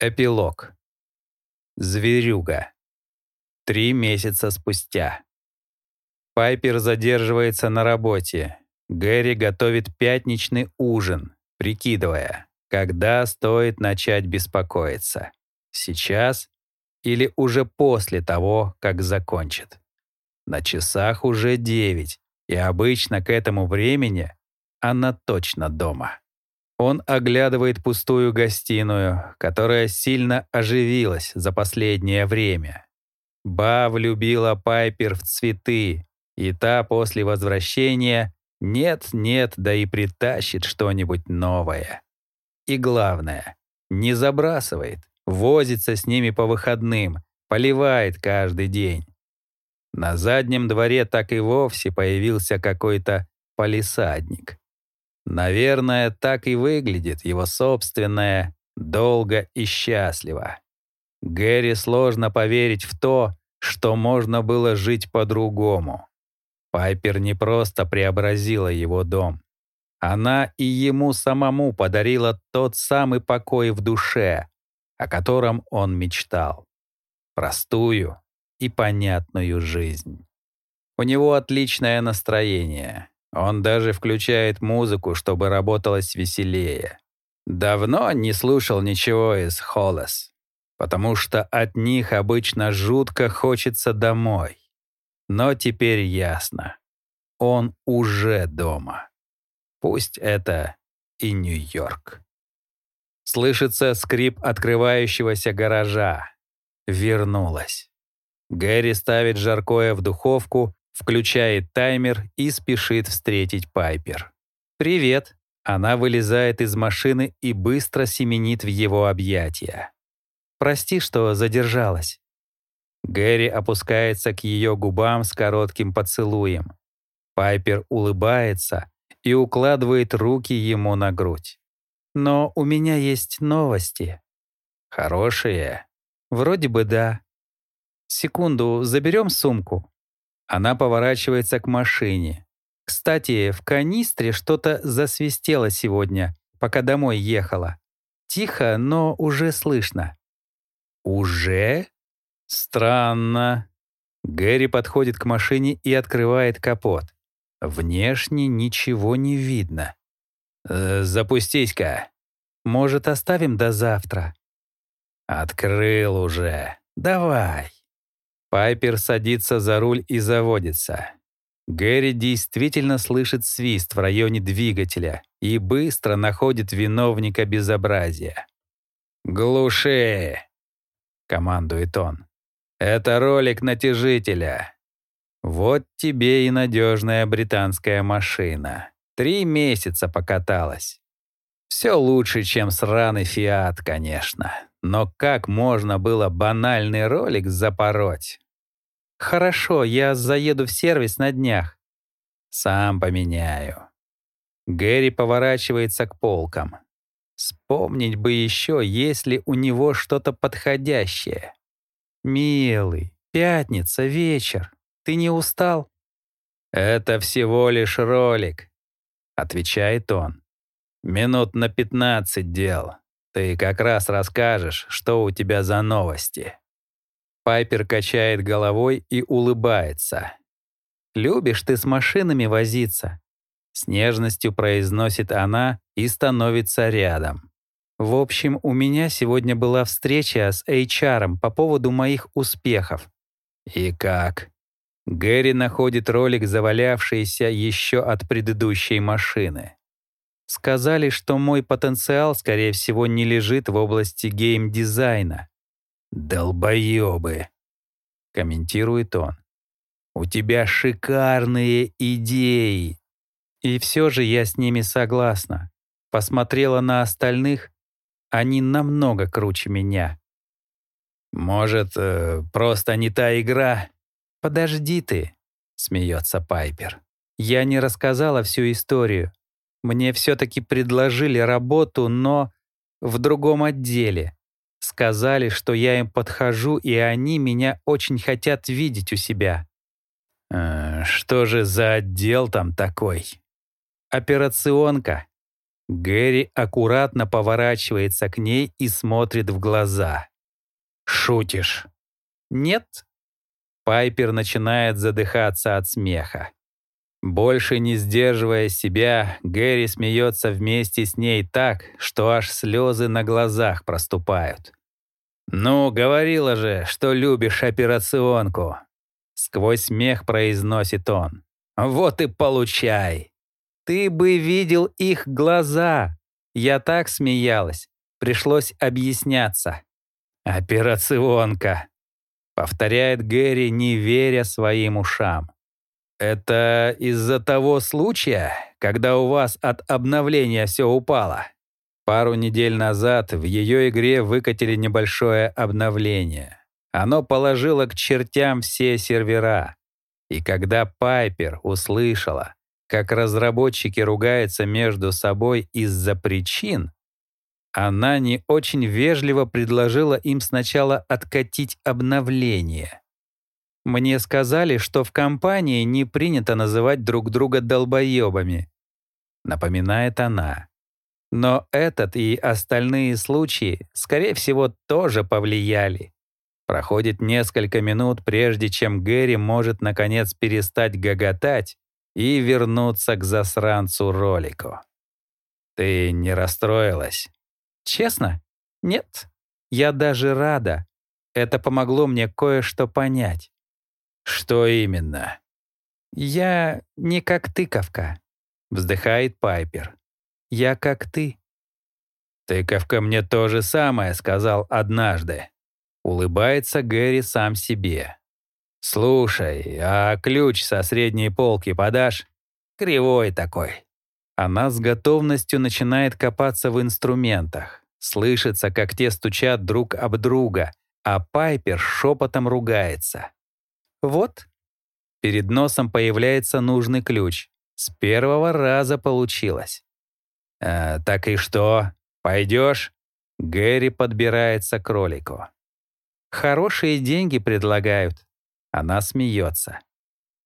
Эпилог. Зверюга. Три месяца спустя. Пайпер задерживается на работе. Гэри готовит пятничный ужин, прикидывая, когда стоит начать беспокоиться. Сейчас или уже после того, как закончит. На часах уже девять, и обычно к этому времени она точно дома. Он оглядывает пустую гостиную, которая сильно оживилась за последнее время. Ба влюбила Пайпер в цветы, и та после возвращения нет-нет, да и притащит что-нибудь новое. И главное, не забрасывает, возится с ними по выходным, поливает каждый день. На заднем дворе так и вовсе появился какой-то палисадник. Наверное, так и выглядит его собственное «долго и счастливо». Гэри сложно поверить в то, что можно было жить по-другому. Пайпер не просто преобразила его дом. Она и ему самому подарила тот самый покой в душе, о котором он мечтал. Простую и понятную жизнь. У него отличное настроение. Он даже включает музыку, чтобы работалось веселее. Давно не слушал ничего из Холлес, потому что от них обычно жутко хочется домой. Но теперь ясно. Он уже дома. Пусть это и Нью-Йорк. Слышится скрип открывающегося гаража. Вернулась. Гэри ставит жаркое в духовку включает таймер и спешит встретить Пайпер. «Привет!» Она вылезает из машины и быстро семенит в его объятия. «Прости, что задержалась». Гэри опускается к ее губам с коротким поцелуем. Пайпер улыбается и укладывает руки ему на грудь. «Но у меня есть новости». «Хорошие?» «Вроде бы да». «Секунду, заберем сумку?» Она поворачивается к машине. Кстати, в канистре что-то засвистело сегодня, пока домой ехала. Тихо, но уже слышно. «Уже?» «Странно». Гэри подходит к машине и открывает капот. Внешне ничего не видно. «Э, «Запустись-ка». «Может, оставим до завтра?» «Открыл уже. Давай». Пайпер садится за руль и заводится. Гэри действительно слышит свист в районе двигателя и быстро находит виновника безобразия. «Глуши!» — командует он. «Это ролик натяжителя. Вот тебе и надежная британская машина. Три месяца покаталась. Все лучше, чем сраный «Фиат», конечно. Но как можно было банальный ролик запороть? Хорошо, я заеду в сервис на днях. Сам поменяю. Гэри поворачивается к полкам. Вспомнить бы еще, есть ли у него что-то подходящее. «Милый, пятница, вечер. Ты не устал?» «Это всего лишь ролик», — отвечает он. «Минут на пятнадцать дел. Ты как раз расскажешь, что у тебя за новости». Пайпер качает головой и улыбается. «Любишь ты с машинами возиться?» С нежностью произносит она и становится рядом. «В общем, у меня сегодня была встреча с HR по поводу моих успехов». «И как?» Гэри находит ролик, завалявшийся еще от предыдущей машины. Сказали, что мой потенциал, скорее всего, не лежит в области геймдизайна. «Долбоёбы», — комментирует он. «У тебя шикарные идеи». И все же я с ними согласна. Посмотрела на остальных, они намного круче меня. «Может, э, просто не та игра?» «Подожди ты», — смеется Пайпер. «Я не рассказала всю историю. Мне все-таки предложили работу, но в другом отделе. Сказали, что я им подхожу, и они меня очень хотят видеть у себя. Э, что же за отдел там такой? Операционка. Гэри аккуратно поворачивается к ней и смотрит в глаза. «Шутишь?» «Нет». Пайпер начинает задыхаться от смеха. Больше не сдерживая себя, Гэри смеется вместе с ней так, что аж слезы на глазах проступают. «Ну, говорила же, что любишь операционку!» Сквозь смех произносит он. «Вот и получай!» «Ты бы видел их глаза!» Я так смеялась. Пришлось объясняться. «Операционка!» Повторяет Гэри, не веря своим ушам. «Это из-за того случая, когда у вас от обновления все упало?» Пару недель назад в ее игре выкатили небольшое обновление. Оно положило к чертям все сервера. И когда Пайпер услышала, как разработчики ругаются между собой из-за причин, она не очень вежливо предложила им сначала откатить обновление. Мне сказали, что в компании не принято называть друг друга долбоебами. Напоминает она. Но этот и остальные случаи, скорее всего, тоже повлияли. Проходит несколько минут, прежде чем Гэри может наконец перестать гоготать и вернуться к засранцу ролику. «Ты не расстроилась?» «Честно? Нет. Я даже рада. Это помогло мне кое-что понять». «Что именно?» «Я не как тыковка», — вздыхает Пайпер. Я как ты». «Тыковка мне то же самое сказал однажды». Улыбается Гэри сам себе. «Слушай, а ключ со средней полки подашь? Кривой такой». Она с готовностью начинает копаться в инструментах. Слышится, как те стучат друг об друга, а Пайпер шепотом ругается. «Вот». Перед носом появляется нужный ключ. С первого раза получилось. «Э, «Так и что? Пойдешь?» Гэри подбирается к ролику. «Хорошие деньги предлагают». Она смеется.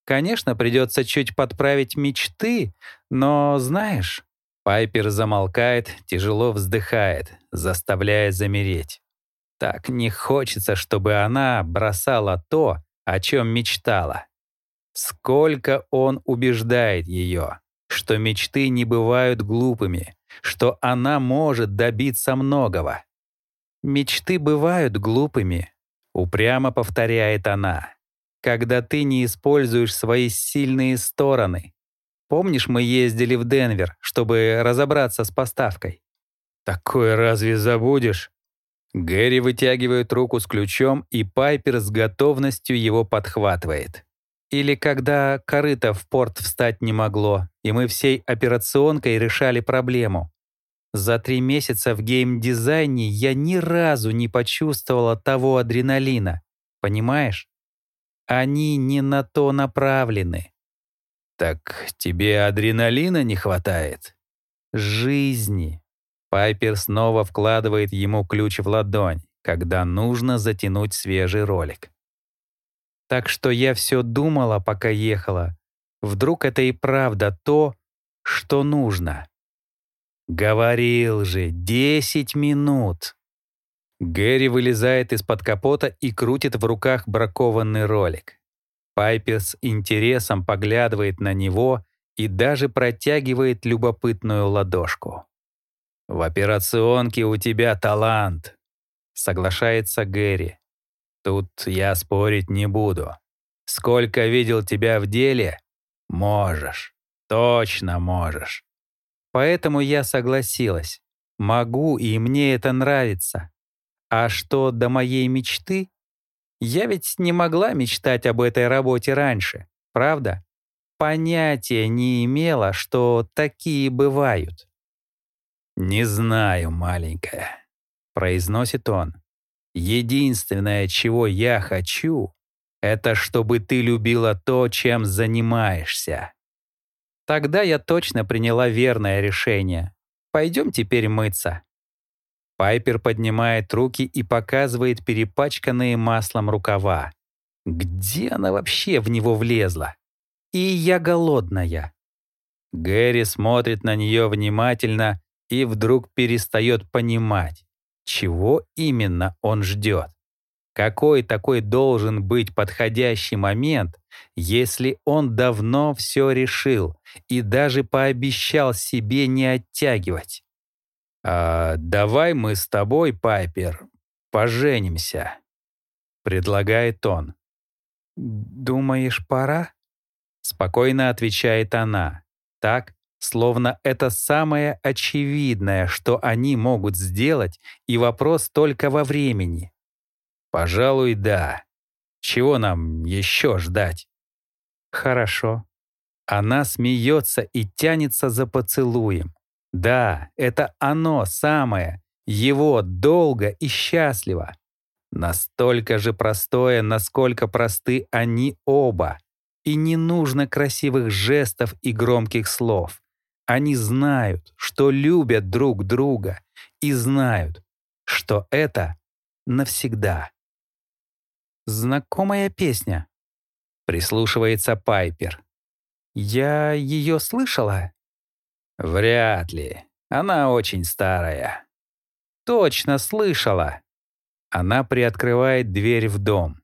«Конечно, придется чуть подправить мечты, но, знаешь...» Пайпер замолкает, тяжело вздыхает, заставляя замереть. Так не хочется, чтобы она бросала то, о чем мечтала. Сколько он убеждает ее что мечты не бывают глупыми, что она может добиться многого. «Мечты бывают глупыми», — упрямо повторяет она, «когда ты не используешь свои сильные стороны. Помнишь, мы ездили в Денвер, чтобы разобраться с поставкой?» «Такое разве забудешь?» Гэри вытягивает руку с ключом, и Пайпер с готовностью его подхватывает. Или когда корыто в порт встать не могло, и мы всей операционкой решали проблему. За три месяца в геймдизайне я ни разу не почувствовала того адреналина. Понимаешь? Они не на то направлены. Так тебе адреналина не хватает? Жизни. Пайпер снова вкладывает ему ключ в ладонь, когда нужно затянуть свежий ролик. Так что я все думала, пока ехала. Вдруг это и правда то, что нужно. Говорил же, десять минут. Гэри вылезает из-под капота и крутит в руках бракованный ролик. Пайпер с интересом поглядывает на него и даже протягивает любопытную ладошку. «В операционке у тебя талант», — соглашается Гэри. Тут я спорить не буду. Сколько видел тебя в деле, можешь. Точно можешь. Поэтому я согласилась. Могу, и мне это нравится. А что до моей мечты? Я ведь не могла мечтать об этой работе раньше, правда? Понятия не имела, что такие бывают. «Не знаю, маленькая», — произносит он. Единственное, чего я хочу, это чтобы ты любила то, чем занимаешься. Тогда я точно приняла верное решение. Пойдем теперь мыться. Пайпер поднимает руки и показывает перепачканные маслом рукава. Где она вообще в него влезла? И я голодная. Гэри смотрит на нее внимательно, и вдруг перестает понимать, чего именно он ждет. Какой такой должен быть подходящий момент, если он давно все решил и даже пообещал себе не оттягивать? «А давай мы с тобой, Пайпер, поженимся», — предлагает он. «Думаешь, пора?» Спокойно отвечает она, так, словно это самое очевидное, что они могут сделать, и вопрос только во времени. Пожалуй, да. Чего нам еще ждать? Хорошо. Она смеется и тянется за поцелуем. Да, это оно самое, его долго и счастливо. Настолько же простое, насколько просты они оба. И не нужно красивых жестов и громких слов. Они знают, что любят друг друга и знают, что это навсегда. Знакомая песня. Прислушивается Пайпер. Я ее слышала? Вряд ли. Она очень старая. Точно слышала. Она приоткрывает дверь в дом.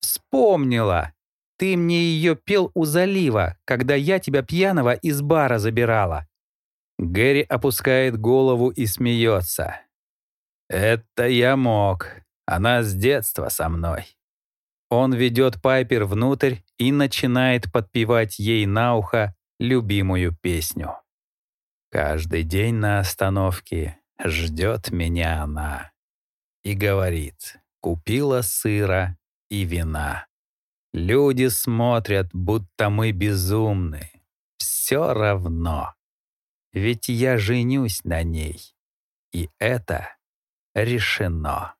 Вспомнила. Ты мне ее пел у залива, когда я тебя пьяного из бара забирала. Гэри опускает голову и смеется. Это я мог. Она с детства со мной. Он ведет Пайпер внутрь и начинает подпевать ей на ухо любимую песню. Каждый день на остановке ждет меня она и говорит, купила сыра и вина. Люди смотрят, будто мы безумны. Все равно. Ведь я женюсь на ней. И это решено.